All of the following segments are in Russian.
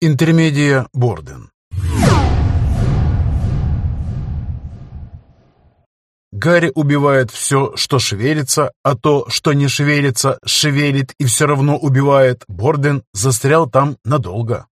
Интермедия Борден Гарри убивает все, что шевелится, а то, что не шевелится, шевелит и все равно убивает. Борден застрял там надолго.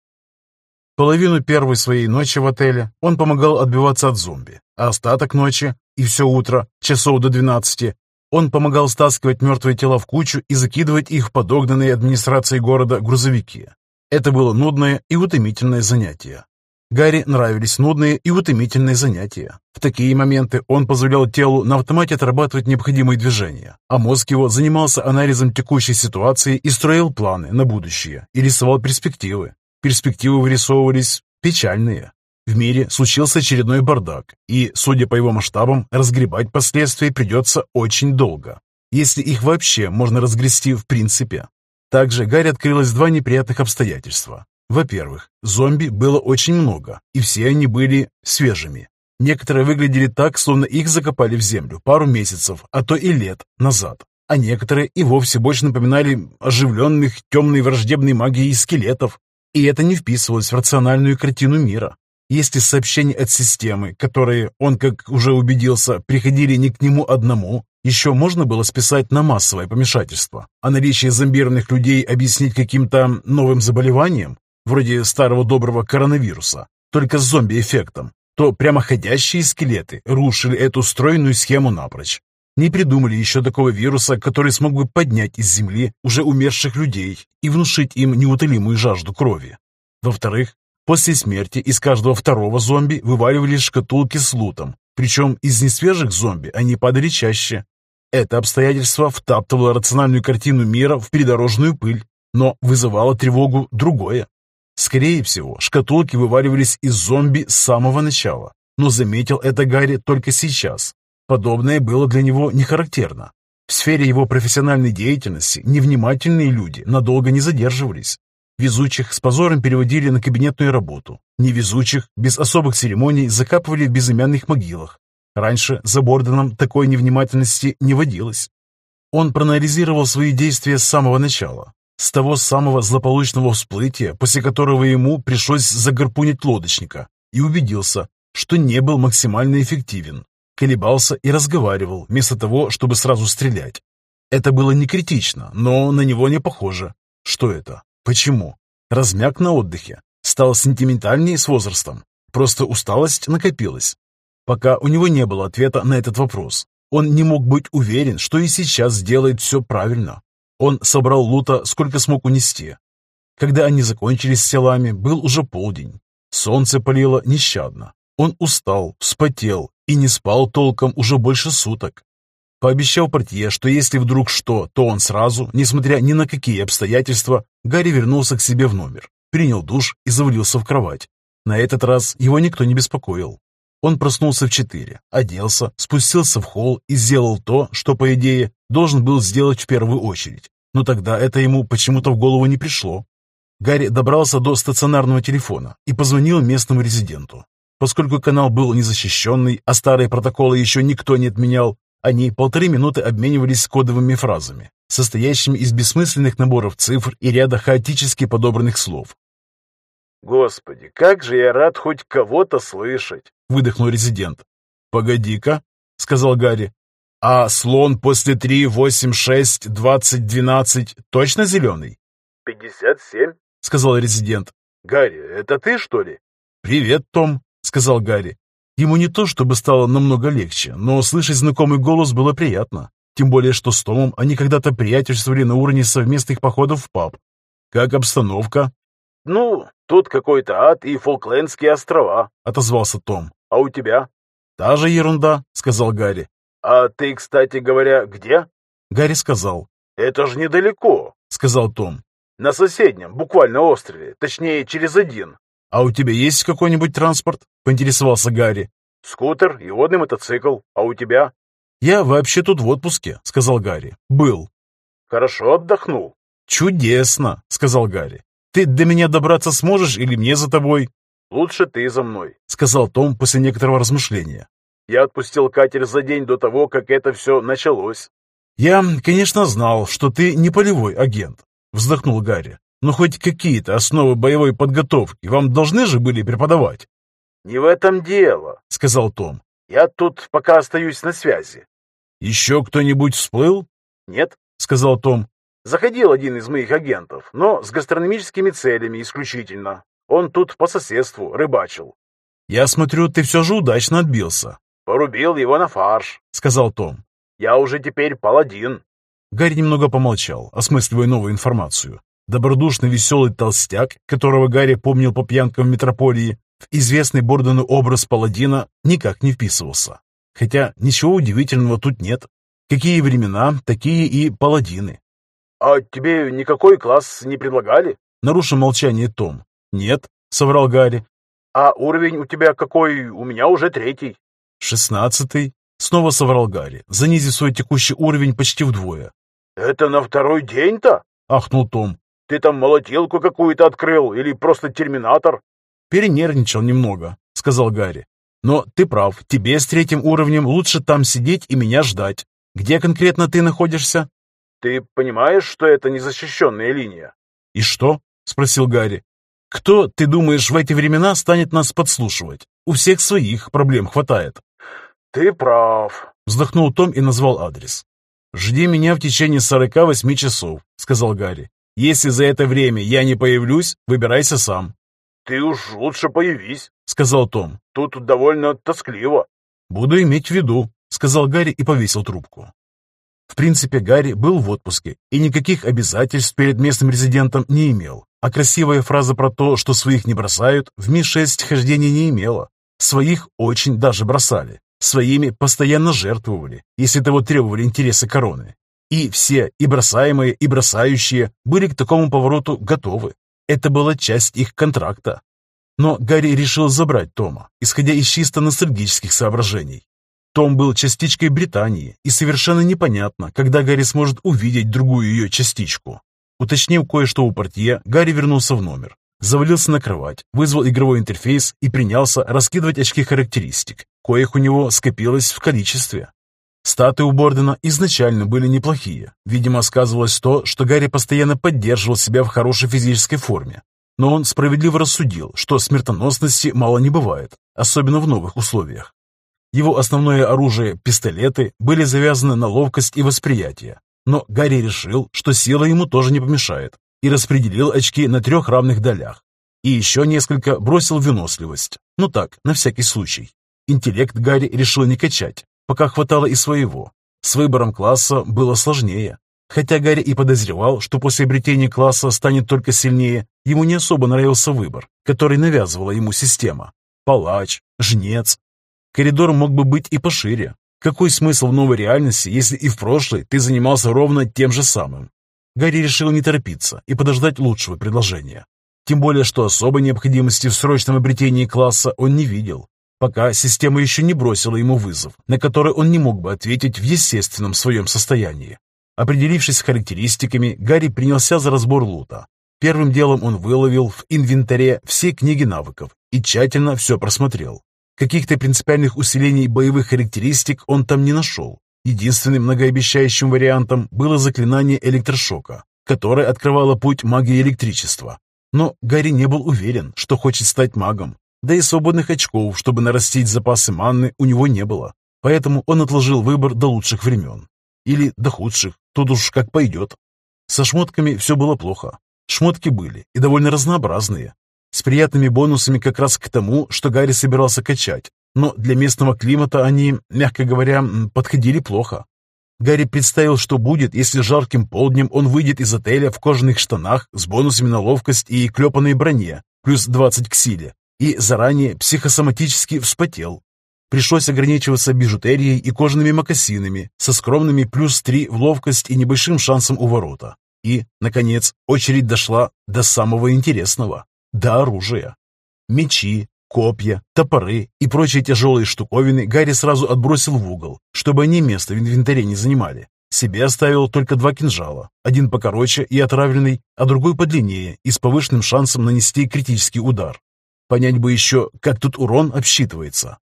Половину первой своей ночи в отеле он помогал отбиваться от зомби, а остаток ночи и все утро, часов до двенадцати, он помогал стаскивать мертвые тела в кучу и закидывать их подогнанные администрацией города грузовики. Это было нудное и утомительное занятие. Гарри нравились нудные и утомительные занятия. В такие моменты он позволял телу на автомате отрабатывать необходимые движения, а мозг его занимался анализом текущей ситуации и строил планы на будущее и рисовал перспективы. Перспективы вырисовывались печальные. В мире случился очередной бардак, и, судя по его масштабам, разгребать последствия придется очень долго, если их вообще можно разгрести в принципе. Также Гарри открылось два неприятных обстоятельства. Во-первых, зомби было очень много, и все они были свежими. Некоторые выглядели так, словно их закопали в землю пару месяцев, а то и лет назад. А некоторые и вовсе больше напоминали оживленных темной враждебной магией скелетов. И это не вписывалось в рациональную картину мира. Если сообщения от системы, которые, он, как уже убедился, приходили не к нему одному, еще можно было списать на массовое помешательство, а наличие зомбированных людей объяснить каким-то новым заболеванием, вроде старого доброго коронавируса, только с зомби-эффектом, то прямоходящие скелеты рушили эту стройную схему напрочь. Не придумали еще такого вируса, который смог бы поднять из земли уже умерших людей и внушить им неутолимую жажду крови. Во-вторых, после смерти из каждого второго зомби вываливались шкатулки с лутом, причем из несвежих зомби они падали чаще, это обстоятельство втаптывало рациональную картину мира в придорожную пыль, но вызывало тревогу другое. Скорее всего, шкатулки вываливались из зомби с самого начала, но заметил это Гарри только сейчас. Подобное было для него не характерно. В сфере его профессиональной деятельности невнимательные люди надолго не задерживались. Везучих с позором переводили на кабинетную работу. Невезучих без особых церемоний закапывали в безымянных могилах, Раньше за Борденом такой невнимательности не водилось. Он проанализировал свои действия с самого начала, с того самого злополучного всплытия, после которого ему пришлось загорпунить лодочника, и убедился, что не был максимально эффективен. Колебался и разговаривал, вместо того, чтобы сразу стрелять. Это было не критично, но на него не похоже. Что это? Почему? Размяк на отдыхе. Стал сентиментальнее с возрастом. Просто усталость накопилась. Пока у него не было ответа на этот вопрос. Он не мог быть уверен, что и сейчас сделает все правильно. Он собрал лута, сколько смог унести. Когда они закончились с телами, был уже полдень. Солнце палило нещадно. Он устал, вспотел и не спал толком уже больше суток. Пообещал портье, что если вдруг что, то он сразу, несмотря ни на какие обстоятельства, Гарри вернулся к себе в номер, принял душ и завалился в кровать. На этот раз его никто не беспокоил. Он проснулся в четыре, оделся, спустился в холл и сделал то, что, по идее, должен был сделать в первую очередь. Но тогда это ему почему-то в голову не пришло. Гарри добрался до стационарного телефона и позвонил местному резиденту. Поскольку канал был незащищенный, а старые протоколы еще никто не отменял, они полторы минуты обменивались кодовыми фразами, состоящими из бессмысленных наборов цифр и ряда хаотически подобранных слов. «Господи, как же я рад хоть кого-то слышать!» — выдохнул резидент. «Погоди-ка», — сказал Гарри. «А слон после три, восемь, шесть, двадцать, двенадцать точно зеленый?» «Пятьдесят семь», — сказал резидент. «Гарри, это ты, что ли?» «Привет, Том», — сказал Гарри. Ему не то чтобы стало намного легче, но слышать знакомый голос было приятно. Тем более, что с Томом они когда-то приятельствовали на уровне совместных походов в паб. «Как обстановка?» «Ну, тут какой-то ад и Фолклендские острова», — отозвался Том. «А у тебя?» «Та же ерунда», — сказал Гарри. «А ты, кстати говоря, где?» Гарри сказал. «Это же недалеко», — сказал Том. «На соседнем, буквально острове, точнее, через один». «А у тебя есть какой-нибудь транспорт?» — поинтересовался Гарри. «Скутер и водный мотоцикл. А у тебя?» «Я вообще тут в отпуске», — сказал Гарри. «Был». «Хорошо отдохнул». «Чудесно», — сказал Гарри. Ты до меня добраться сможешь или мне за тобой?» «Лучше ты за мной», — сказал Том после некоторого размышления. «Я отпустил катер за день до того, как это все началось». «Я, конечно, знал, что ты не полевой агент», — вздохнул Гарри. но хоть какие-то основы боевой подготовки вам должны же были преподавать. «Не в этом дело», — сказал Том. «Я тут пока остаюсь на связи». «Еще кто-нибудь всплыл?» «Нет», — сказал Том. «Заходил один из моих агентов, но с гастрономическими целями исключительно. Он тут по соседству рыбачил». «Я смотрю, ты все же удачно отбился». «Порубил его на фарш», — сказал Том. «Я уже теперь паладин». Гарри немного помолчал, осмысливая новую информацию. Добродушный веселый толстяк, которого Гарри помнил по пьянкам в метрополии, в известный Бордену образ паладина никак не вписывался. Хотя ничего удивительного тут нет. Какие времена, такие и паладины. «А тебе никакой класс не предлагали?» Нарушил молчание Том. «Нет», — соврал Гарри. «А уровень у тебя какой? У меня уже третий». «Шестнадцатый», — снова соврал Гарри, занизив свой текущий уровень почти вдвое. «Это на второй день-то?» — ахнул Том. «Ты там молотилку какую-то открыл или просто терминатор?» «Перенервничал немного», — сказал Гарри. «Но ты прав, тебе с третьим уровнем лучше там сидеть и меня ждать. Где конкретно ты находишься?» «Ты понимаешь, что это незащищенная линия?» «И что?» — спросил Гарри. «Кто, ты думаешь, в эти времена станет нас подслушивать? У всех своих проблем хватает». «Ты прав», — вздохнул Том и назвал адрес. «Жди меня в течение сорока восьми часов», — сказал Гарри. «Если за это время я не появлюсь, выбирайся сам». «Ты уж лучше появись», — сказал Том. «Тут довольно тоскливо». «Буду иметь в виду», — сказал Гарри и повесил трубку. В принципе, Гарри был в отпуске и никаких обязательств перед местным резидентом не имел, а красивая фраза про то, что своих не бросают, в Ми-6 хождения не имела. Своих очень даже бросали, своими постоянно жертвовали, если того требовали интересы короны. И все, и бросаемые, и бросающие, были к такому повороту готовы. Это была часть их контракта. Но Гарри решил забрать Тома, исходя из чисто ностальгических соображений. Том был частичкой Британии, и совершенно непонятно, когда Гарри сможет увидеть другую ее частичку. Уточнив кое-что у портье, Гарри вернулся в номер, завалился на кровать, вызвал игровой интерфейс и принялся раскидывать очки характеристик, коих у него скопилось в количестве. Статы у Бордена изначально были неплохие. Видимо, сказывалось то, что Гарри постоянно поддерживал себя в хорошей физической форме. Но он справедливо рассудил, что смертоносности мало не бывает, особенно в новых условиях. Его основное оружие, пистолеты, были завязаны на ловкость и восприятие. Но Гарри решил, что сила ему тоже не помешает, и распределил очки на трех равных долях. И еще несколько бросил выносливость. Ну так, на всякий случай. Интеллект Гарри решил не качать, пока хватало и своего. С выбором класса было сложнее. Хотя Гарри и подозревал, что после обретения класса станет только сильнее, ему не особо нравился выбор, который навязывала ему система. Палач, жнец. Коридор мог бы быть и пошире. Какой смысл в новой реальности, если и в прошлой ты занимался ровно тем же самым? Гарри решил не торопиться и подождать лучшего предложения. Тем более, что особой необходимости в срочном обретении класса он не видел пока система еще не бросила ему вызов, на который он не мог бы ответить в естественном своем состоянии. Определившись с характеристиками, Гарри принялся за разбор лута. Первым делом он выловил в инвентаре все книги навыков и тщательно все просмотрел. Каких-то принципиальных усилений боевых характеристик он там не нашел. Единственным многообещающим вариантом было заклинание электрошока, которое открывало путь магии электричества. Но Гарри не был уверен, что хочет стать магом, да и свободных очков, чтобы нарастить запасы манны, у него не было. Поэтому он отложил выбор до лучших времен. Или до худших, тут уж как пойдет. Со шмотками все было плохо. Шмотки были, и довольно разнообразные. С приятными бонусами как раз к тому, что Гарри собирался качать. Но для местного климата они, мягко говоря, подходили плохо. Гарри представил, что будет, если жарким полднем он выйдет из отеля в кожаных штанах с бонусами на ловкость и клепанной броне, плюс 20 к силе, и заранее психосоматически вспотел. Пришлось ограничиваться бижутерией и кожаными мокасинами со скромными плюс три в ловкость и небольшим шансом у ворота. И, наконец, очередь дошла до самого интересного – до оружия. Мечи, копья, топоры и прочие тяжелые штуковины Гарри сразу отбросил в угол, чтобы они место в инвентаре не занимали. Себе оставил только два кинжала, один покороче и отравленный, а другой подлиннее и с повышенным шансом нанести критический удар. Понять бы еще, как тут урон обсчитывается.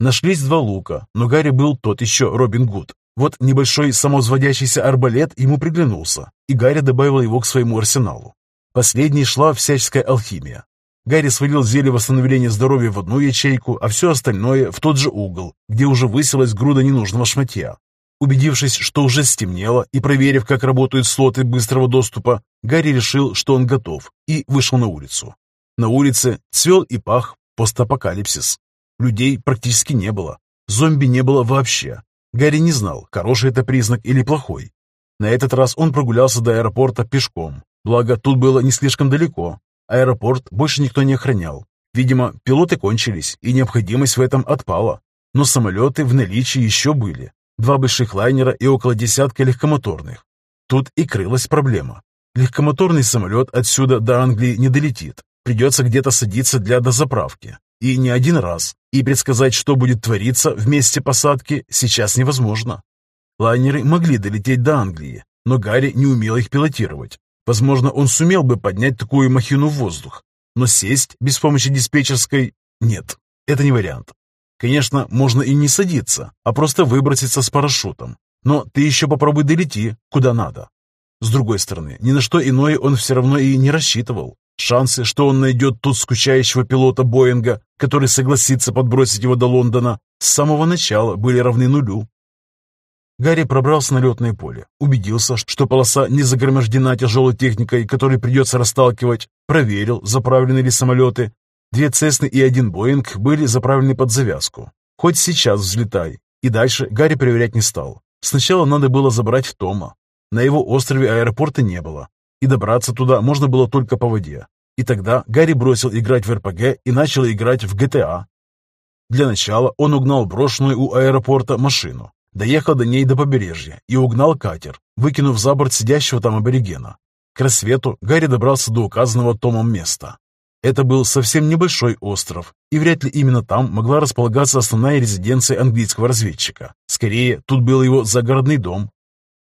Нашлись два лука, но Гарри был тот еще Робин Гуд. Вот небольшой самовзводящийся арбалет ему приглянулся, и Гарри добавил его к своему арсеналу. Последней шла всяческая алхимия. Гарри свалил зелье восстановления здоровья в одну ячейку, а все остальное в тот же угол, где уже высилась груда ненужного шматья. Убедившись, что уже стемнело, и проверив, как работают слоты быстрого доступа, Гарри решил, что он готов, и вышел на улицу. На улице цвел и пах постапокалипсис. Людей практически не было. Зомби не было вообще. Гарри не знал, хороший это признак или плохой. На этот раз он прогулялся до аэропорта пешком. Благо, тут было не слишком далеко. Аэропорт больше никто не охранял. Видимо, пилоты кончились, и необходимость в этом отпала. Но самолеты в наличии еще были. Два больших лайнера и около десятка легкомоторных. Тут и крылась проблема. Легкомоторный самолет отсюда до Англии не долетит. Придется где-то садиться для дозаправки. И не один раз. И предсказать, что будет твориться в месте посадки, сейчас невозможно. Лайнеры могли долететь до Англии, но Гарри не умел их пилотировать. Возможно, он сумел бы поднять такую махину в воздух, но сесть без помощи диспетчерской – нет, это не вариант. Конечно, можно и не садиться, а просто выброситься с парашютом. Но ты еще попробуй долети, куда надо. С другой стороны, ни на что иное он все равно и не рассчитывал. Шансы, что он найдет тут скучающего пилота Боинга, который согласится подбросить его до Лондона, с самого начала были равны нулю. Гарри пробрался на летное поле, убедился, что полоса не загромождена тяжелой техникой, которой придется расталкивать, проверил, заправлены ли самолеты. Две Цесны и один Боинг были заправлены под завязку. Хоть сейчас взлетай. И дальше Гарри проверять не стал. Сначала надо было забрать Тома. На его острове аэропорта не было, и добраться туда можно было только по воде. И тогда Гарри бросил играть в РПГ и начал играть в GTA. Для начала он угнал брошенную у аэропорта машину, доехал до ней до побережья и угнал катер, выкинув за борт сидящего там аборигена. К рассвету Гарри добрался до указанного Томом места. Это был совсем небольшой остров, и вряд ли именно там могла располагаться основная резиденция английского разведчика. Скорее, тут был его загородный дом,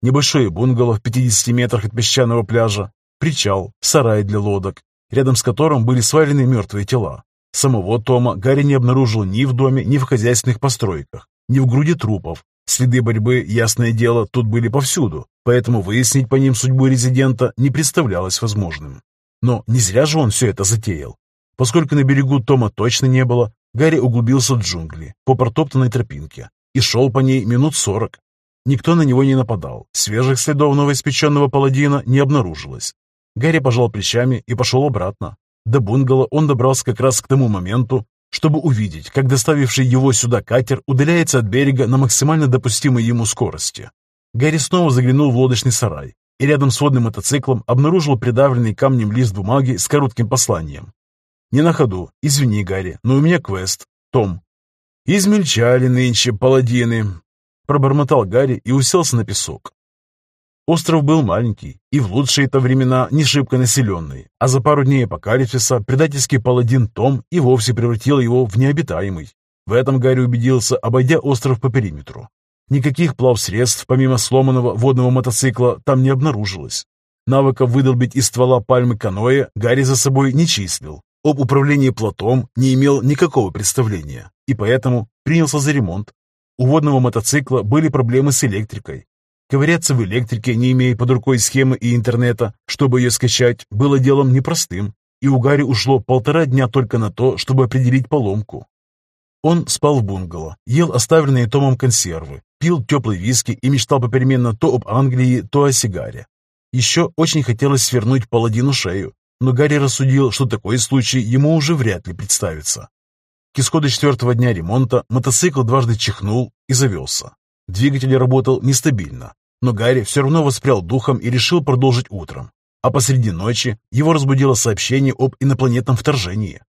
Небольшое бунгало в 50 метрах от песчаного пляжа, причал, сарай для лодок, рядом с которым были свалены мертвые тела. Самого Тома Гарри не обнаружил ни в доме, ни в хозяйственных постройках, ни в груди трупов. Следы борьбы, ясное дело, тут были повсюду, поэтому выяснить по ним судьбу резидента не представлялось возможным. Но не зря же он все это затеял. Поскольку на берегу Тома точно не было, Гарри углубился в джунгли по протоптанной тропинке и шел по ней минут сорок, Никто на него не нападал. Свежих следов новоиспеченного паладина не обнаружилось. Гарри пожал плечами и пошел обратно. До бунгало он добрался как раз к тому моменту, чтобы увидеть, как доставивший его сюда катер удаляется от берега на максимально допустимой ему скорости. Гарри снова заглянул в лодочный сарай и рядом с водным мотоциклом обнаружил придавленный камнем лист бумаги с коротким посланием. «Не на ходу. Извини, Гарри, но у меня квест. Том». «Измельчали нынче паладины. Пробормотал Гарри и уселся на песок. Остров был маленький и в лучшие-то времена не шибко населенный, а за пару дней апокалипсиса предательский паладин Том и вовсе превратил его в необитаемый. В этом Гарри убедился, обойдя остров по периметру. Никаких плавсредств, помимо сломанного водного мотоцикла, там не обнаружилось. Навыков выдолбить из ствола пальмы каноэ Гарри за собой не числил. Об управлении плотом не имел никакого представления, и поэтому принялся за ремонт, у водного мотоцикла были проблемы с электрикой. Ковыряться в электрике, не имея под рукой схемы и интернета, чтобы ее скачать, было делом непростым, и у Гарри ушло полтора дня только на то, чтобы определить поломку. Он спал в бунгало, ел оставленные Томом консервы, пил теплый виски и мечтал попеременно то об Англии, то о сигаре. Еще очень хотелось свернуть паладину шею, но Гарри рассудил, что такой случай ему уже вряд ли представится. К исходу четвертого дня ремонта мотоцикл дважды чихнул и завелся. Двигатель работал нестабильно, но Гарри все равно воспрял духом и решил продолжить утром. А посреди ночи его разбудило сообщение об инопланетном вторжении.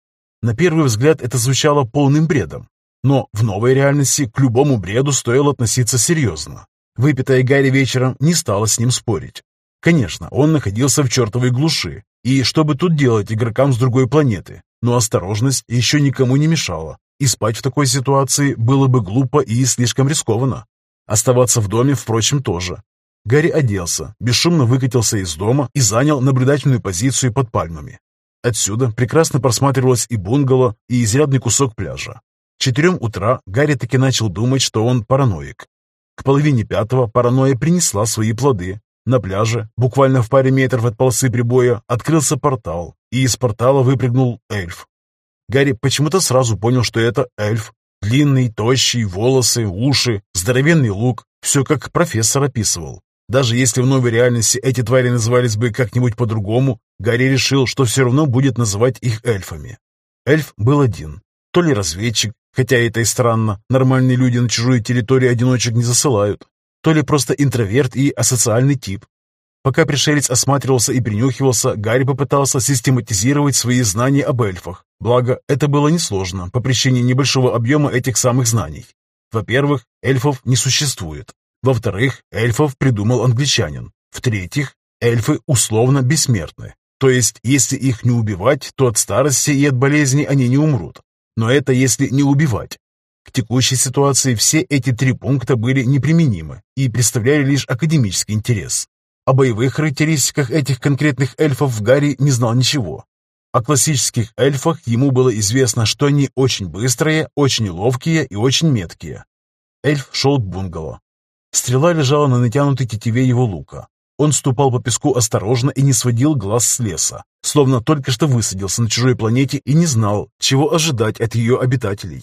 На первый взгляд это звучало полным бредом, но в новой реальности к любому бреду стоило относиться серьезно. Выпитая Гарри вечером не стала с ним спорить. Конечно, он находился в чертовой глуши, и что бы тут делать игрокам с другой планеты? Но осторожность еще никому не мешала, и спать в такой ситуации было бы глупо и слишком рискованно. Оставаться в доме, впрочем, тоже. Гарри оделся, бесшумно выкатился из дома и занял наблюдательную позицию под пальмами. Отсюда прекрасно просматривалось и бунгало, и изрядный кусок пляжа. Четырем утра Гарри таки начал думать, что он параноик. К половине пятого паранойя принесла свои плоды, На пляже, буквально в паре метров от полосы прибоя, открылся портал, и из портала выпрыгнул эльф. Гарри почему-то сразу понял, что это эльф. Длинный, тощий, волосы, уши, здоровенный лук. Все как профессор описывал. Даже если в новой реальности эти твари назывались бы как-нибудь по-другому, Гарри решил, что все равно будет называть их эльфами. Эльф был один. То ли разведчик, хотя это и странно, нормальные люди на чужую территорию одиночек не засылают, то ли просто интроверт и асоциальный тип. Пока пришелец осматривался и принюхивался, Гарри попытался систематизировать свои знания об эльфах. Благо, это было несложно по причине небольшого объема этих самых знаний. Во-первых, эльфов не существует. Во-вторых, эльфов придумал англичанин. В-третьих, эльфы условно бессмертны. То есть, если их не убивать, то от старости и от болезни они не умрут. Но это если не убивать. К текущей ситуации все эти три пункта были неприменимы и представляли лишь академический интерес. О боевых характеристиках этих конкретных эльфов Гарри не знал ничего. О классических эльфах ему было известно, что они очень быстрые, очень ловкие и очень меткие. Эльф шел к бунгало. Стрела лежала на натянутой тетиве его лука. Он ступал по песку осторожно и не сводил глаз с леса, словно только что высадился на чужой планете и не знал, чего ожидать от ее обитателей.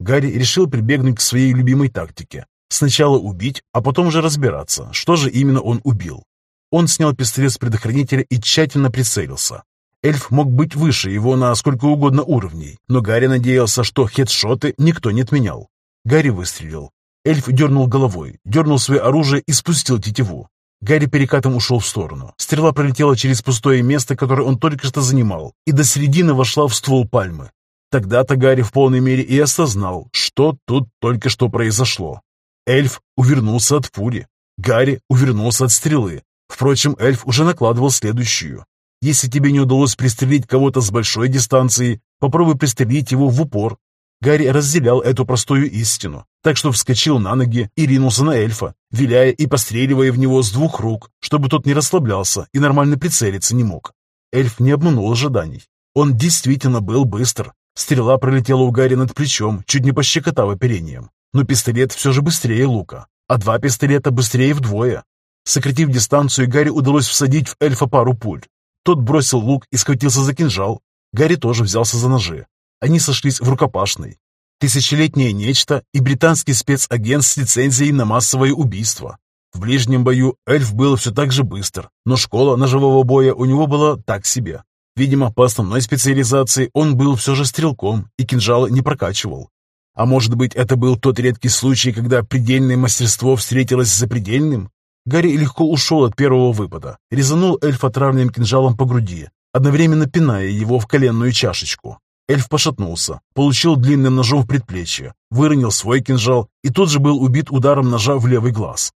Гарри решил прибегнуть к своей любимой тактике. Сначала убить, а потом уже разбираться, что же именно он убил. Он снял пистолет с предохранителя и тщательно прицелился. Эльф мог быть выше его на сколько угодно уровней, но Гарри надеялся, что хедшоты никто не отменял. Гарри выстрелил. Эльф дернул головой, дернул свое оружие и спустил тетиву. Гарри перекатом ушел в сторону. Стрела пролетела через пустое место, которое он только что занимал, и до середины вошла в ствол пальмы. Тогда-то Гарри в полной мере и осознал, что тут только что произошло. Эльф увернулся от пули. Гарри увернулся от стрелы. Впрочем, эльф уже накладывал следующую. Если тебе не удалось пристрелить кого-то с большой дистанции, попробуй пристрелить его в упор. Гарри разделял эту простую истину, так что вскочил на ноги и ринулся на эльфа, виляя и постреливая в него с двух рук, чтобы тот не расслаблялся и нормально прицелиться не мог. Эльф не обманул ожиданий. Он действительно был быстр, Стрела пролетела у Гарри над плечом, чуть не пощекотав оперением. Но пистолет все же быстрее лука, а два пистолета быстрее вдвое. Сократив дистанцию, Гарри удалось всадить в эльфа пару пуль. Тот бросил лук и схватился за кинжал. Гарри тоже взялся за ножи. Они сошлись в рукопашной. Тысячелетнее нечто и британский спецагент с лицензией на массовое убийство. В ближнем бою эльф был все так же быстр, но школа ножевого боя у него была так себе. Видимо, по основной специализации он был все же стрелком и кинжалы не прокачивал. А может быть, это был тот редкий случай, когда предельное мастерство встретилось с запредельным? Гарри легко ушел от первого выпада, резанул эльфа травным кинжалом по груди, одновременно пиная его в коленную чашечку. Эльф пошатнулся, получил длинным ножом в предплечье, выронил свой кинжал и тут же был убит ударом ножа в левый глаз.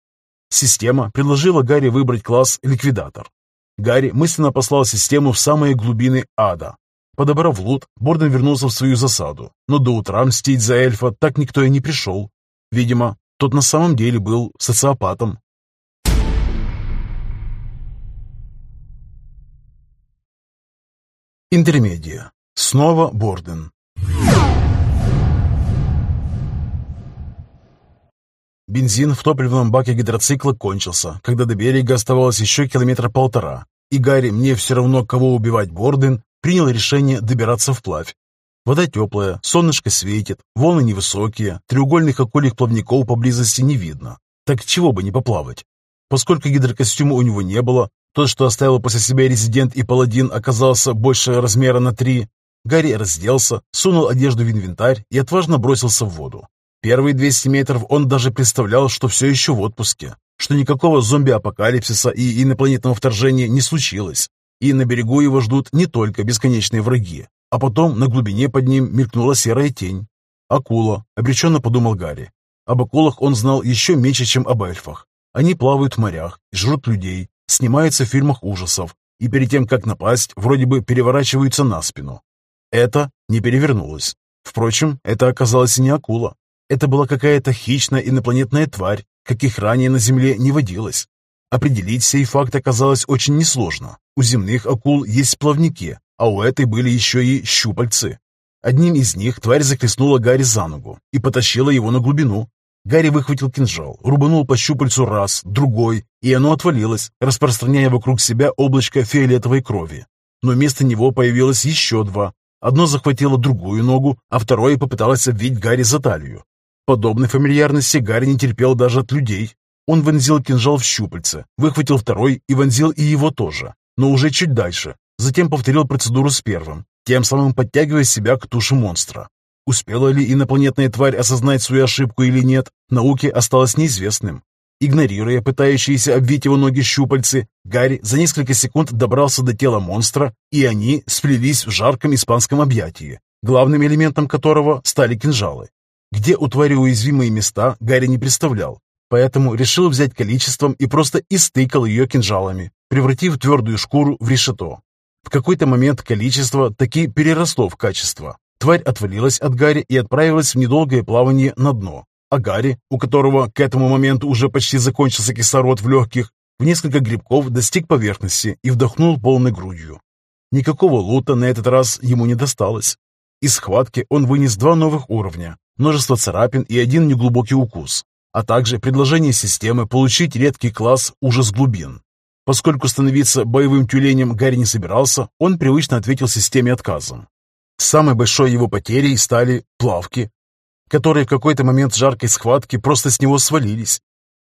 Система предложила Гарри выбрать класс «Ликвидатор». Гарри мысленно послал систему в самые глубины ада. Подобрав лут, Борден вернулся в свою засаду, но до утра мстить за эльфа так никто и не пришел. Видимо, тот на самом деле был социопатом. Интермедия. Снова Борден. Бензин в топливном баке гидроцикла кончился, когда до берега оставалось еще километра полтора, и Гарри, мне все равно, кого убивать Борден, принял решение добираться вплавь. Вода теплая, солнышко светит, волны невысокие, треугольных окольных плавников поблизости не видно. Так чего бы не поплавать? Поскольку гидрокостюма у него не было, тот, что оставил после себя резидент и паладин, оказался больше размера на три, Гарри разделся, сунул одежду в инвентарь и отважно бросился в воду. Первые 200 метров он даже представлял, что все еще в отпуске, что никакого зомби-апокалипсиса и инопланетного вторжения не случилось, и на берегу его ждут не только бесконечные враги, а потом на глубине под ним мелькнула серая тень. «Акула», — обреченно подумал Гарри. Об акулах он знал еще меньше, чем об эльфах. Они плавают в морях, жрут людей, снимаются в фильмах ужасов, и перед тем, как напасть, вроде бы переворачиваются на спину. Это не перевернулось. Впрочем, это оказалось не акула. Это была какая-то хищная инопланетная тварь, каких ранее на Земле не водилось. Определить сей факт оказалось очень несложно. У земных акул есть плавники, а у этой были еще и щупальцы. Одним из них тварь захлестнула Гарри за ногу и потащила его на глубину. Гарри выхватил кинжал, рубанул по щупальцу раз, другой, и оно отвалилось, распространяя вокруг себя облачко фиолетовой крови. Но вместо него появилось еще два. Одно захватило другую ногу, а второе попыталось обвить Гарри за талию. Подобной фамильярности Гарри не терпел даже от людей. Он вонзил кинжал в щупальце, выхватил второй и вонзил и его тоже, но уже чуть дальше. Затем повторил процедуру с первым, тем самым подтягивая себя к туше монстра. Успела ли инопланетная тварь осознать свою ошибку или нет, науке осталось неизвестным. Игнорируя пытающиеся обвить его ноги щупальцы, Гарри за несколько секунд добрался до тела монстра, и они сплелись в жарком испанском объятии, главным элементом которого стали кинжалы. Где у твари уязвимые места, Гарри не представлял, поэтому решил взять количеством и просто истыкал ее кинжалами, превратив твердую шкуру в решето. В какой-то момент количество таки переросло в качество, Тварь отвалилась от Гарри и отправилась в недолгое плавание на дно. А Гарри, у которого к этому моменту уже почти закончился кислород в легких, в несколько грибков достиг поверхности и вдохнул полной грудью. Никакого лута на этот раз ему не досталось. Из схватки он вынес два новых уровня, множество царапин и один неглубокий укус, а также предложение системы получить редкий класс «Ужас глубин». Поскольку становиться боевым тюленем Гарри не собирался, он привычно ответил системе отказом. Самой большой его потерей стали плавки, которые в какой-то момент жаркой схватки просто с него свалились.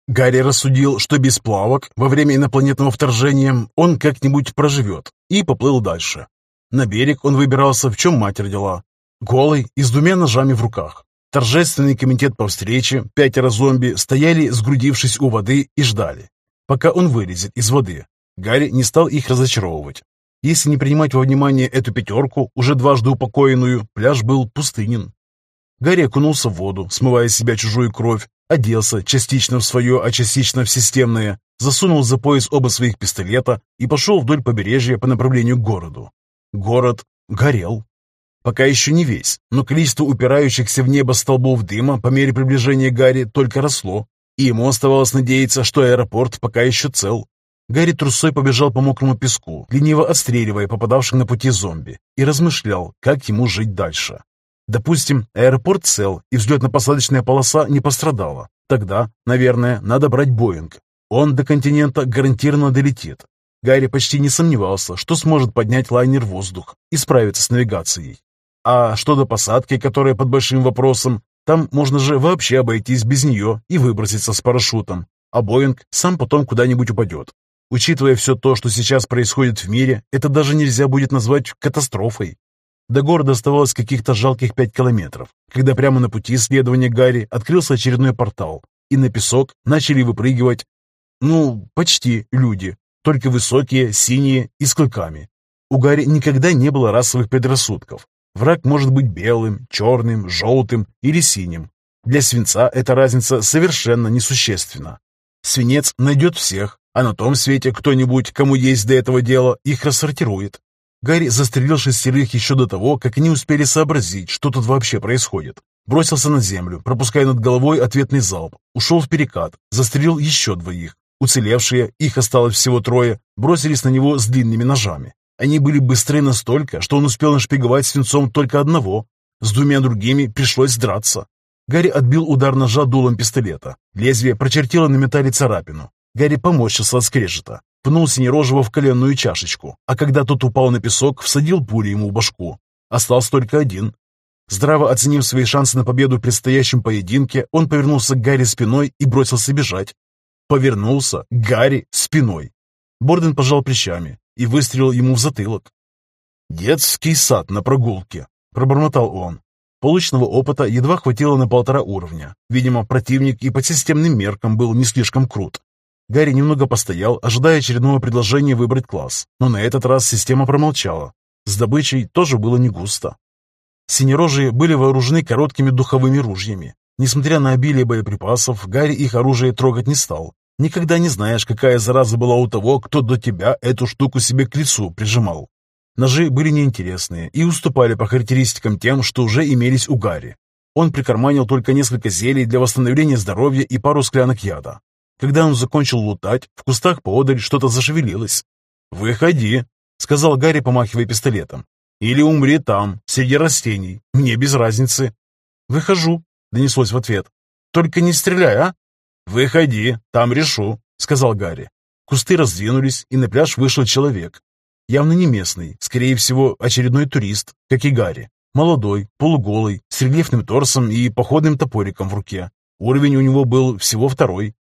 Гарри рассудил, что без плавок во время инопланетного вторжения он как-нибудь проживет, и поплыл дальше. На берег он выбирался, в чем мать родила. Голый и с двумя ножами в руках. Торжественный комитет по встрече, пятеро зомби, стояли, сгрудившись у воды, и ждали, пока он вылезет из воды. Гарри не стал их разочаровывать. Если не принимать во внимание эту пятерку, уже дважды упокоенную, пляж был пустынен. Гарри окунулся в воду, смывая с себя чужую кровь, оделся частично в свое, а частично в системное, засунул за пояс оба своих пистолета и пошел вдоль побережья по направлению к городу. Город горел. Пока еще не весь, но количество упирающихся в небо столбов дыма по мере приближения Гарри только росло, и ему оставалось надеяться, что аэропорт пока еще цел. Гарри трусой побежал по мокрому песку, лениво отстреливая попадавших на пути зомби, и размышлял, как ему жить дальше. Допустим, аэропорт цел, и взлетно-посадочная полоса не пострадала. Тогда, наверное, надо брать Боинг. Он до континента гарантированно долетит. Гарри почти не сомневался, что сможет поднять лайнер в воздух и справиться с навигацией. А что до посадки, которая под большим вопросом, там можно же вообще обойтись без нее и выброситься с парашютом, а Боинг сам потом куда-нибудь упадет. Учитывая все то, что сейчас происходит в мире, это даже нельзя будет назвать катастрофой. До города оставалось каких-то жалких пять километров, когда прямо на пути исследования Гарри открылся очередной портал, и на песок начали выпрыгивать, ну, почти люди, только высокие, синие и с клыками. У Гарри никогда не было расовых предрассудков. Враг может быть белым, черным, желтым или синим. Для свинца эта разница совершенно несущественна. Свинец найдет всех, а на том свете кто-нибудь, кому есть до этого дела, их рассортирует. Гарри застрелил шестерых еще до того, как они успели сообразить, что тут вообще происходит. Бросился на землю, пропуская над головой ответный залп, ушел в перекат, застрелил еще двоих. Уцелевшие, их осталось всего трое, бросились на него с длинными ножами. Они были быстры настолько, что он успел нашпиговать свинцом только одного. С двумя другими пришлось драться. Гарри отбил удар ножа дулом пистолета. Лезвие прочертило на металле царапину. Гарри поморщился от скрежета, пнул Синерожего в коленную чашечку, а когда тот упал на песок, всадил пулю ему в башку. Остался только один. Здраво оценив свои шансы на победу в предстоящем поединке, он повернулся к Гарри спиной и бросился бежать. Повернулся Гарри спиной. Борден пожал плечами и выстрелил ему в затылок. «Детский сад на прогулке», — пробормотал он. Полученного опыта едва хватило на полтора уровня. Видимо, противник и по системным меркам был не слишком крут. Гарри немного постоял, ожидая очередного предложения выбрать класс, но на этот раз система промолчала. С добычей тоже было не густо. Синерожие были вооружены короткими духовыми ружьями. Несмотря на обилие боеприпасов, Гарри их оружие трогать не стал. Никогда не знаешь, какая зараза была у того, кто до тебя эту штуку себе к лицу прижимал. Ножи были неинтересные и уступали по характеристикам тем, что уже имелись у Гарри. Он прикарманил только несколько зелий для восстановления здоровья и пару склянок яда. Когда он закончил лутать, в кустах поодаль что-то зашевелилось. «Выходи», — сказал Гарри, помахивая пистолетом. «Или умри там, среди растений. Мне без разницы». «Выхожу», — донеслось в ответ. только не стреляй, а?» «Выходи, там решу», — сказал Гарри. Кусты раздвинулись, и на пляж вышел человек. Явно не местный, скорее всего, очередной турист, как и Гарри. Молодой, полуголый, с рельефным торсом и походным топориком в руке. Уровень у него был всего второй.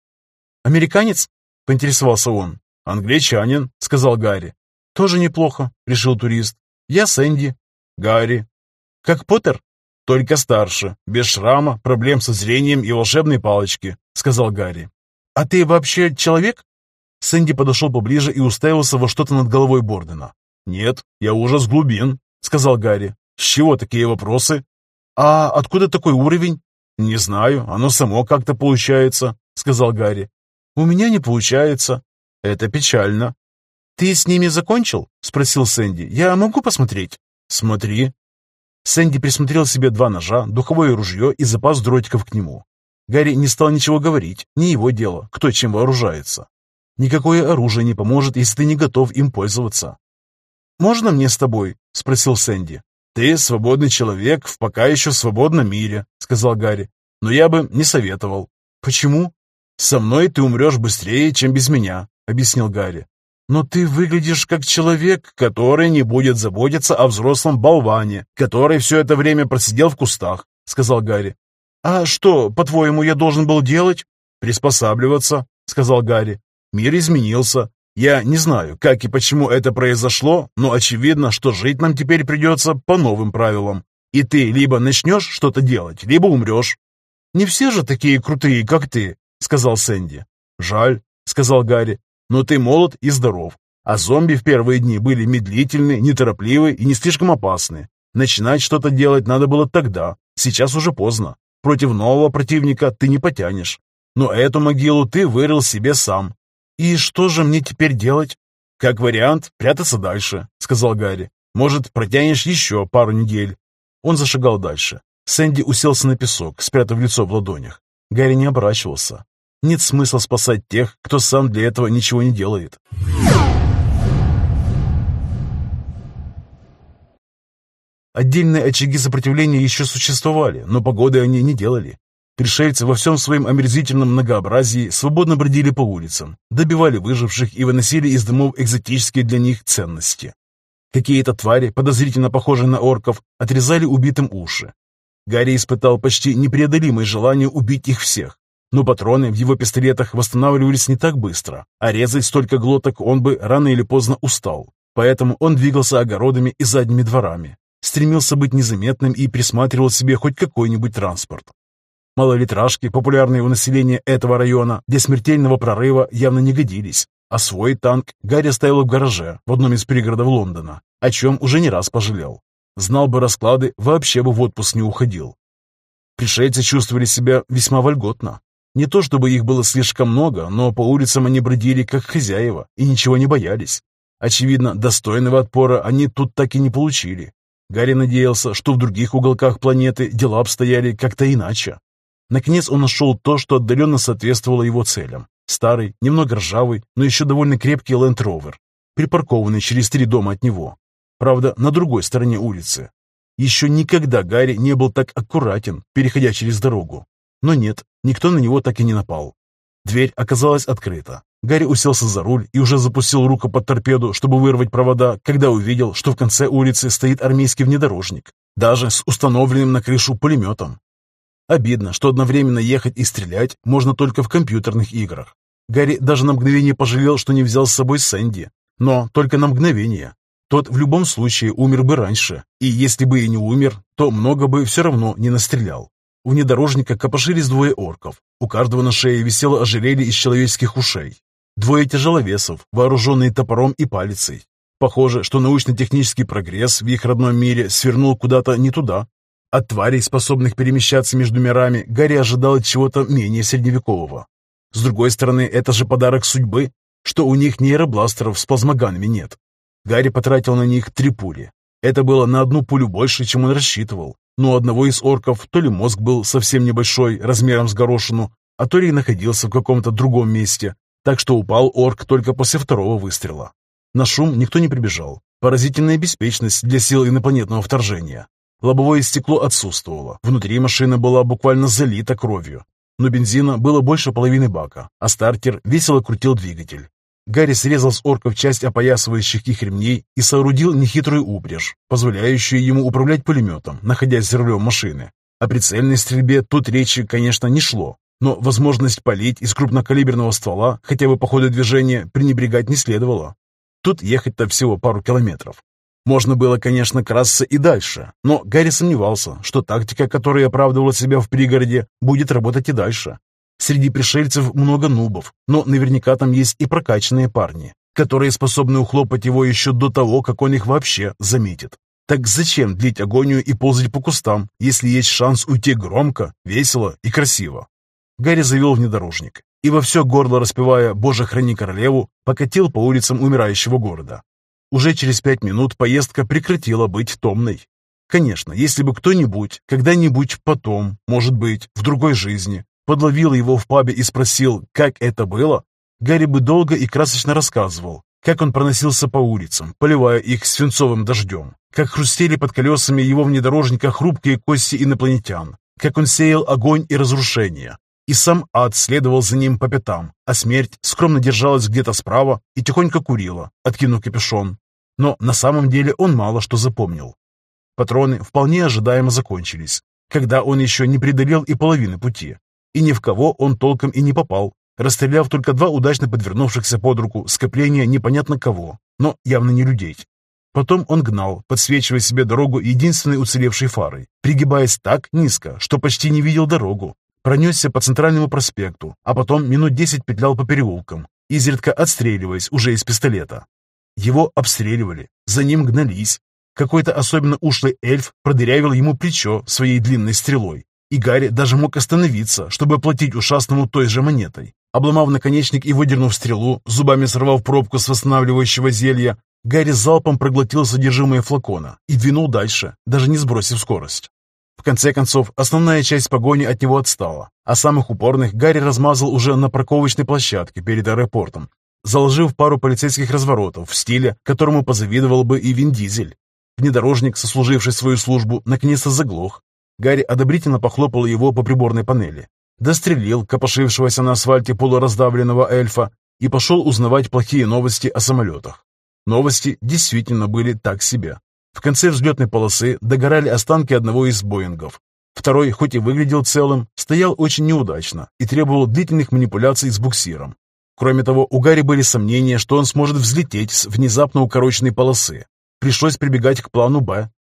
«Американец?» — поинтересовался он. «Англичанин», — сказал Гарри. «Тоже неплохо», — решил турист. «Я Сэнди». «Гарри». «Как Поттер?» «Только старше, без шрама, проблем со зрением и волшебной палочки», — сказал Гарри. «А ты вообще человек?» Сэнди подошел поближе и уставился во что-то над головой Бордена. «Нет, я ужас глубин», — сказал Гарри. «С чего такие вопросы?» «А откуда такой уровень?» «Не знаю, оно само как-то получается», — сказал Гарри. «У меня не получается». «Это печально». «Ты с ними закончил?» — спросил Сэнди. «Я могу посмотреть?» «Смотри». Сэнди присмотрел себе два ножа, духовое ружье и запас дротиков к нему. Гарри не стал ничего говорить, не его дело, кто чем вооружается. Никакое оружие не поможет, если ты не готов им пользоваться. «Можно мне с тобой?» — спросил Сэнди. «Ты свободный человек в пока еще свободном мире», — сказал Гарри. «Но я бы не советовал». «Почему?» «Со мной ты умрешь быстрее, чем без меня», — объяснил Гарри. «Но ты выглядишь как человек, который не будет заботиться о взрослом болване, который все это время просидел в кустах», — сказал Гарри. «А что, по-твоему, я должен был делать?» «Приспосабливаться», — сказал Гарри. Мир изменился. Я не знаю, как и почему это произошло, но очевидно, что жить нам теперь придется по новым правилам. И ты либо начнешь что-то делать, либо умрешь. «Не все же такие крутые, как ты», — сказал Сэнди. «Жаль», — сказал Гарри, — «но ты молод и здоров. А зомби в первые дни были медлительны, неторопливы и не слишком опасны. Начинать что-то делать надо было тогда, сейчас уже поздно. Против нового противника ты не потянешь. Но эту могилу ты вырыл себе сам, «И что же мне теперь делать?» «Как вариант, прятаться дальше», — сказал Гарри. «Может, протянешь еще пару недель». Он зашагал дальше. Сэнди уселся на песок, спрятав лицо в ладонях. Гарри не оборачивался. Нет смысла спасать тех, кто сам для этого ничего не делает. Отдельные очаги сопротивления еще существовали, но погоды они не делали. Пришельцы во всем своем омерзительном многообразии свободно бродили по улицам, добивали выживших и выносили из домов экзотические для них ценности. Какие-то твари, подозрительно похожие на орков, отрезали убитым уши. Гарри испытал почти непреодолимое желание убить их всех, но патроны в его пистолетах восстанавливались не так быстро, а резать столько глоток он бы рано или поздно устал. Поэтому он двигался огородами и задними дворами, стремился быть незаметным и присматривал себе хоть какой-нибудь транспорт. Малолитражки, популярные у населения этого района, для смертельного прорыва явно не годились, а свой танк Гарри оставил в гараже в одном из пригородов Лондона, о чем уже не раз пожалел. Знал бы расклады, вообще бы в отпуск не уходил. Пришельцы чувствовали себя весьма вольготно. Не то чтобы их было слишком много, но по улицам они бродили как хозяева и ничего не боялись. Очевидно, достойного отпора они тут так и не получили. Гарри надеялся, что в других уголках планеты дела обстояли как-то иначе. Наконец он нашел то, что отдаленно соответствовало его целям. Старый, немного ржавый, но еще довольно крепкий Rover, припаркованный через три дома от него. Правда, на другой стороне улицы. Еще никогда Гарри не был так аккуратен, переходя через дорогу. Но нет, никто на него так и не напал. Дверь оказалась открыта. Гарри уселся за руль и уже запустил руку под торпеду, чтобы вырвать провода, когда увидел, что в конце улицы стоит армейский внедорожник, даже с установленным на крышу пулеметом. Обидно, что одновременно ехать и стрелять можно только в компьютерных играх. Гарри даже на мгновение пожалел, что не взял с собой Сэнди. Но только на мгновение. Тот в любом случае умер бы раньше, и если бы и не умер, то много бы все равно не настрелял. У внедорожника копошились двое орков. У каждого на шее висело ожерелье из человеческих ушей. Двое тяжеловесов, вооруженные топором и палицей. Похоже, что научно-технический прогресс в их родном мире свернул куда-то не туда, от тварей, способных перемещаться между мирами, Гарри ожидал чего-то менее средневекового. С другой стороны, это же подарок судьбы, что у них нейробластеров с плазмоганами нет. Гарри потратил на них три пули. Это было на одну пулю больше, чем он рассчитывал. Но у одного из орков то ли мозг был совсем небольшой, размером с горошину, а то ли находился в каком-то другом месте, так что упал орк только после второго выстрела. На шум никто не прибежал. Поразительная беспечность для сил инопланетного вторжения. Лобовое стекло отсутствовало. Внутри машина была буквально залита кровью. но бензина было больше половины бака, а стартер весело крутил двигатель. Гарри срезал с орков часть опоясывающих их ремней и соорудил нехитрую упряжь, позволяющую ему управлять пулеметом, находясь за рулем машины. О прицельной стрельбе тут речи, конечно, не шло, но возможность полить из крупнокалиберного ствола хотя бы по ходу движения пренебрегать не следовало. Тут ехать-то всего пару километров. Можно было, конечно, красться и дальше, но Гарри сомневался, что тактика, которая оправдывала себя в пригороде, будет работать и дальше. Среди пришельцев много нубов, но наверняка там есть и прокачанные парни, которые способны ухлопать его еще до того, как он их вообще заметит. Так зачем длить агонию и ползать по кустам, если есть шанс уйти громко, весело и красиво? Гарри завел внедорожник и во все горло распевая «Боже, храни королеву», покатил по улицам умирающего города. Уже через пять минут поездка прекратила быть томной. Конечно, если бы кто-нибудь, когда-нибудь потом, может быть, в другой жизни, подловил его в пабе и спросил, как это было, Гарри бы долго и красочно рассказывал, как он проносился по улицам, поливая их свинцовым дождем, как хрустели под колесами его внедорожника хрупкие кости инопланетян, как он сеял огонь и разрушение, и сам ад следовал за ним по пятам, а смерть скромно держалась где-то справа и тихонько курила, откинув капюшон. Но на самом деле он мало что запомнил. Патроны вполне ожидаемо закончились, когда он еще не преодолел и половины пути. И ни в кого он толком и не попал, расстреляв только два удачно подвернувшихся под руку скопления непонятно кого, но явно не людей. Потом он гнал, подсвечивая себе дорогу единственной уцелевшей фарой, пригибаясь так низко, что почти не видел дорогу, Пронесся по центральному проспекту, а потом минут десять петлял по переулкам, изредка отстреливаясь уже из пистолета. Его обстреливали, за ним гнались. Какой-то особенно ушлый эльф продырявил ему плечо своей длинной стрелой, и Гарри даже мог остановиться, чтобы платить ушастному той же монетой. Обломав наконечник и выдернув стрелу, зубами сорвав пробку с восстанавливающего зелья, Гарри залпом проглотил содержимое флакона и двинул дальше, даже не сбросив скорость. В конце концов, основная часть погони от него отстала, а самых упорных Гарри размазал уже на парковочной площадке перед аэропортом, заложив пару полицейских разворотов в стиле, которому позавидовал бы и Вин Дизель. Внедорожник, сослуживший свою службу, наконец-то заглох. Гарри одобрительно похлопал его по приборной панели, дострелил копошившегося на асфальте полураздавленного эльфа и пошел узнавать плохие новости о самолетах. Новости действительно были так себе. В конце взлетной полосы догорали останки одного из Боингов. Второй, хоть и выглядел целым, стоял очень неудачно и требовал длительных манипуляций с буксиром. Кроме того, у Гарри были сомнения, что он сможет взлететь с внезапно укороченной полосы. Пришлось прибегать к плану «Б».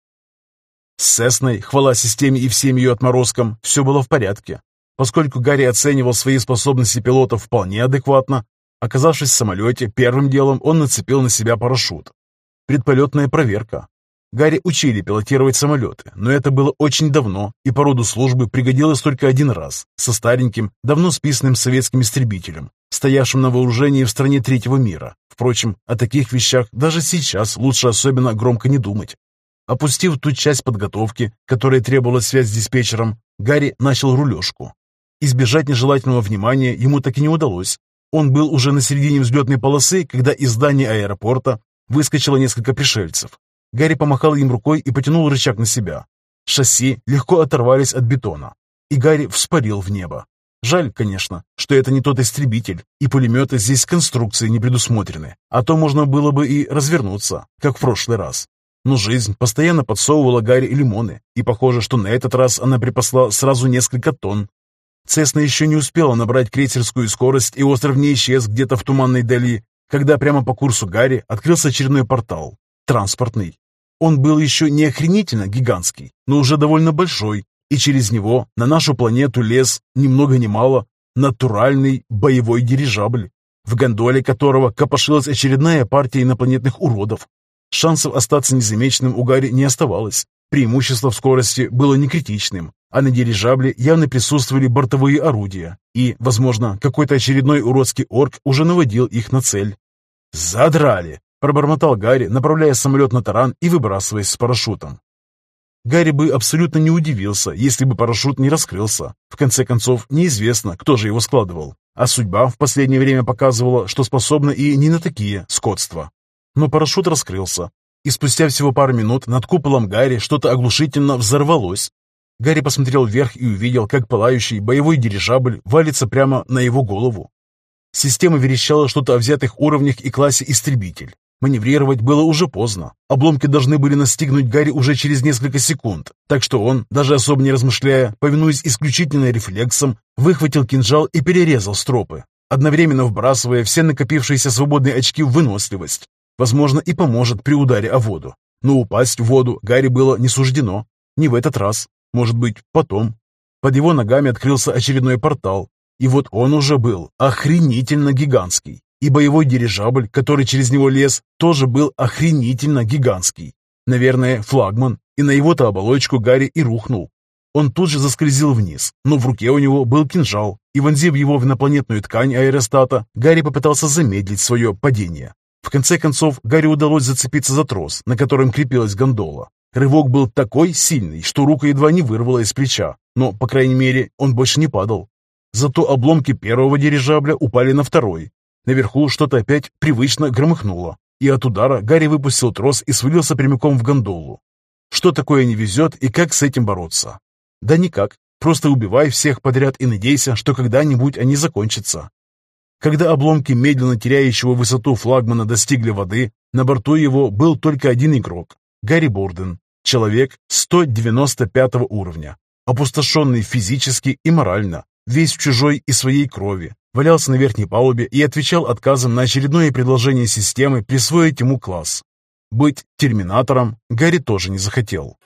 С Сесной, хвала системе и всем ее отморозкам, все было в порядке. Поскольку Гарри оценивал свои способности пилота вполне адекватно, оказавшись в самолете, первым делом он нацепил на себя парашют. Предполетная проверка. Гарри учили пилотировать самолеты, но это было очень давно, и по роду службы пригодилось только один раз, со стареньким, давно списанным советским истребителем, стоявшим на вооружении в стране третьего мира. Впрочем, о таких вещах даже сейчас лучше особенно громко не думать. Опустив ту часть подготовки, которая требовала связь с диспетчером, Гарри начал рулежку. Избежать нежелательного внимания ему так и не удалось. Он был уже на середине взлетной полосы, когда из здания аэропорта выскочило несколько пришельцев. Гарри помахал им рукой и потянул рычаг на себя. Шасси легко оторвались от бетона, и Гарри вспарил в небо. Жаль, конечно, что это не тот истребитель, и пулеметы здесь конструкции не предусмотрены, а то можно было бы и развернуться, как в прошлый раз. Но жизнь постоянно подсовывала Гарри лимоны, и похоже, что на этот раз она припасла сразу несколько тонн. Цесна еще не успела набрать крейсерскую скорость, и остров не исчез где-то в туманной дали, когда прямо по курсу Гарри открылся очередной портал, транспортный. Он был еще не охренительно гигантский, но уже довольно большой, и через него на нашу планету лез, ни много ни мало, натуральный боевой дирижабль, в гондоле которого копошилась очередная партия инопланетных уродов. Шансов остаться незамеченным у Гарри не оставалось. Преимущество в скорости было не критичным, а на дирижабле явно присутствовали бортовые орудия, и, возможно, какой-то очередной уродский орк уже наводил их на цель. «Задрали!» Пробормотал Гарри, направляя самолет на таран и выбрасываясь с парашютом. Гарри бы абсолютно не удивился, если бы парашют не раскрылся. В конце концов, неизвестно, кто же его складывал. А судьба в последнее время показывала, что способна и не на такие скотства. Но парашют раскрылся, и спустя всего пару минут над куполом Гарри что-то оглушительно взорвалось. Гарри посмотрел вверх и увидел, как пылающий боевой дирижабль валится прямо на его голову. Система верещала что-то о взятых уровнях и классе «Истребитель». Маневрировать было уже поздно. Обломки должны были настигнуть Гарри уже через несколько секунд, так что он, даже особо не размышляя, повинуясь исключительно рефлексам, выхватил кинжал и перерезал стропы, одновременно вбрасывая все накопившиеся свободные очки в выносливость. Возможно, и поможет при ударе о воду. Но упасть в воду Гарри было не суждено. Не в этот раз. Может быть, потом. Под его ногами открылся очередной портал, и вот он уже был охренительно гигантский. И боевой дирижабль, который через него лез, тоже был охренительно гигантский. Наверное, флагман, и на его-то оболочку Гарри и рухнул. Он тут же заскользил вниз, но в руке у него был кинжал, и вонзив его в инопланетную ткань аэростата, Гарри попытался замедлить свое падение. В конце концов, Гарри удалось зацепиться за трос, на котором крепилась гондола. Рывок был такой сильный, что рука едва не вырвала из плеча, но, по крайней мере, он больше не падал. Зато обломки первого дирижабля упали на второй. Наверху что-то опять привычно громыхнуло, и от удара Гарри выпустил трос и свалился прямиком в гондолу. Что такое не везет и как с этим бороться? Да никак. Просто убивай всех подряд и надейся, что когда-нибудь они закончатся. Когда обломки медленно теряющего высоту флагмана достигли воды, на борту его был только один игрок — Гарри Борден, человек 195 уровня, опустошенный физически и морально, весь в чужой и своей крови, валялся на верхней палубе и отвечал отказом на очередное предложение системы присвоить ему класс. Быть терминатором Гарри тоже не захотел.